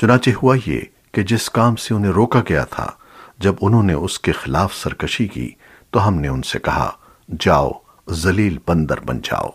چنانچہ ہوا یہ کہ جس کام سے انہیں روکا گیا تھا، جب انہوں نے اس کے خلاف سرکشی کی، تو ہم نے ان سے کہا، جاؤ، ذلیل بندر بن جاؤ۔